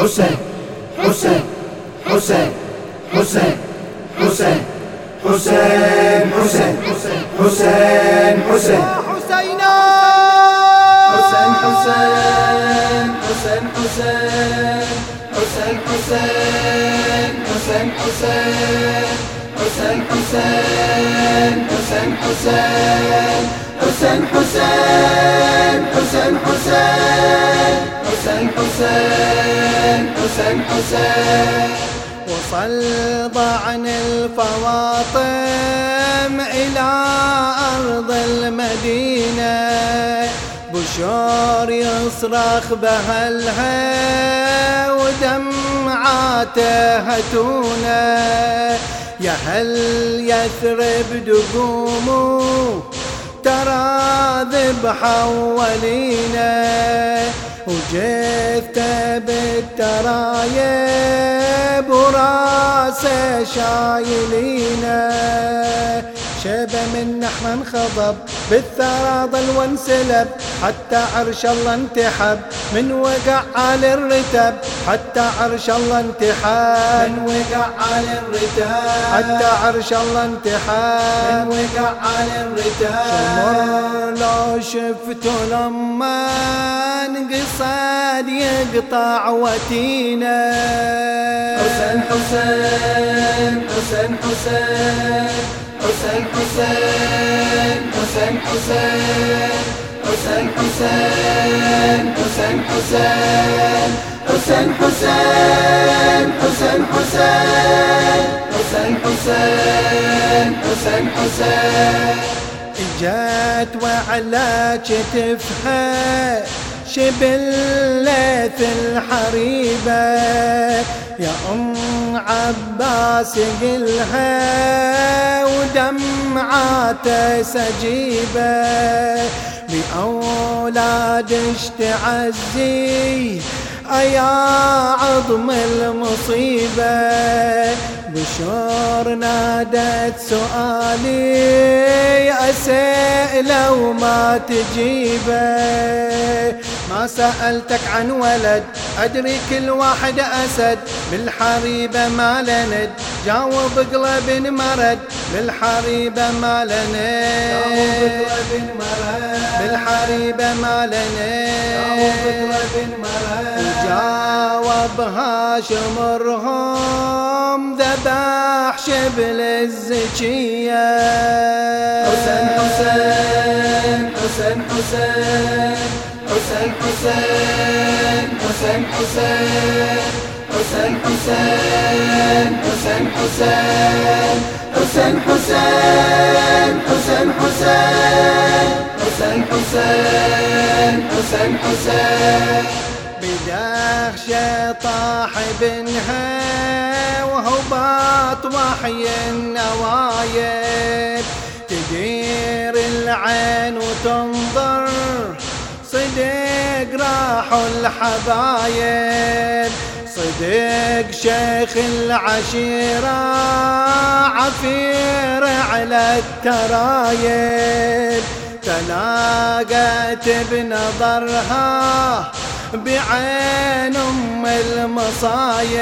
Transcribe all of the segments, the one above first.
حسين حسين حسين حسين حسين حسين حسين حسين حسين حسين حسينا حسين حسين حسين حسين حسين حسين حسين حسين حسين حسين حسين حسين حسين حسين حسين حسين حسين حسين حسين وصل ضعن الفواطم إلى أرض المدينة. بشور يصرخ بهلها ودمعاته هتونه يا هل يثرب دقومه ترى ذبحة ولينا وجثته بالترايب وراسه شايلينه. شبه من نحن انخضب بالثرى ظل وانسلب حتى عرش الله انتحب من وقع على الرتب حتى عرش الله انتحب. من وقع على الرتاب حتى عرش الله انتحب. من وقع على الرتاب شمر لو شفته لما انقصد يقطع وتينا. حسين حسين حسين حسين حسين حسين حسين حسين حسين حسين حسين حسين حسين حسين حسين حسين حسين حسين حسين حسين. وعلى كتفها شبلة الحريبة. يا أم عباس قلها ودمعاته سجيبة بأولادش تعزي أيا عظم المصيبة بشور نادت سؤالي. أسأله وما تجيبه ما سألتك عن ولد أدري كل واحد أسد. بالحريبة ما لند جاوب قلب مرد. بالحريبة ما لند بالحريبة ما لند جاوب هاشم مرهم ذبح شبل الزكية. حسين حسين حسين حسين حسين حسين حسين حسين حسين حسين حسين حسين حسين حسين حسين حسين حسين حسين حسين حسين. بدخشة طاح بنها وهبط وحي النوايب. تدير العين وتنظر صدق راحوا الحبايب. صدق شيخ العشيرة عفير على الترايب تلاقت بنظرها بعين أم المصايب.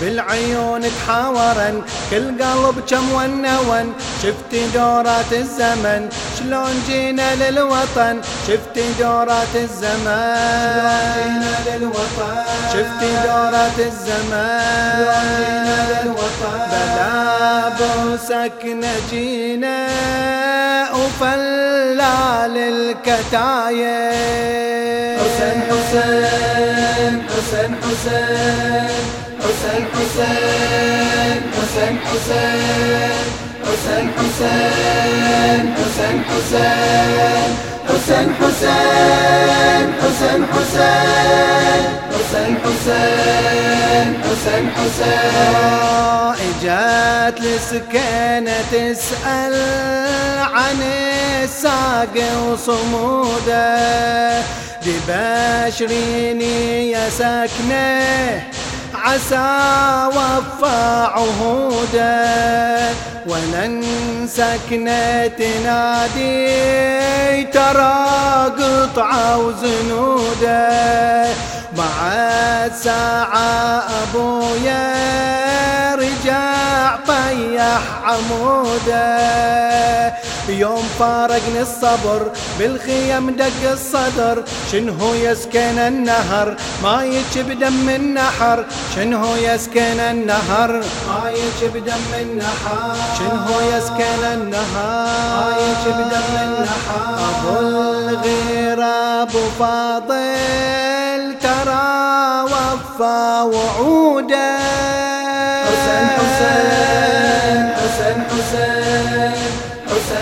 بالعيون تحاورن كل قلب كم ونون. شفت دورات الزمن شلون جينا للوطن. شفت دورات للوطن شفت دورات الزمان بلا بوسك جينا وفلال الكتايب حسين حسين حسين حسين. حسين حسين حسين حسين حسين حسين حسين حسين حسين حسين حسين حسين حسين حسين حسين حسين اجت لسكينة تسأل عن الساق وصموده ببشريني يا سكنه عسى وفى عهوده ولن سكنة تنادي ترى قطعة وزنوده. بعد ساعة أبويا رجع طيح عموده. يوم فارقني الصبر بالخيم دق الصدر. شنهو يسكن النهر؟ ما يجب دم النحر. شنهو يسكن النهر؟ ما يجب دم النحر. شنهو يسكن النهر؟ ما يجب دم النحر. أبو الغير أبو فاضل ترى وفى وعوده حسين حسين حسين حسين.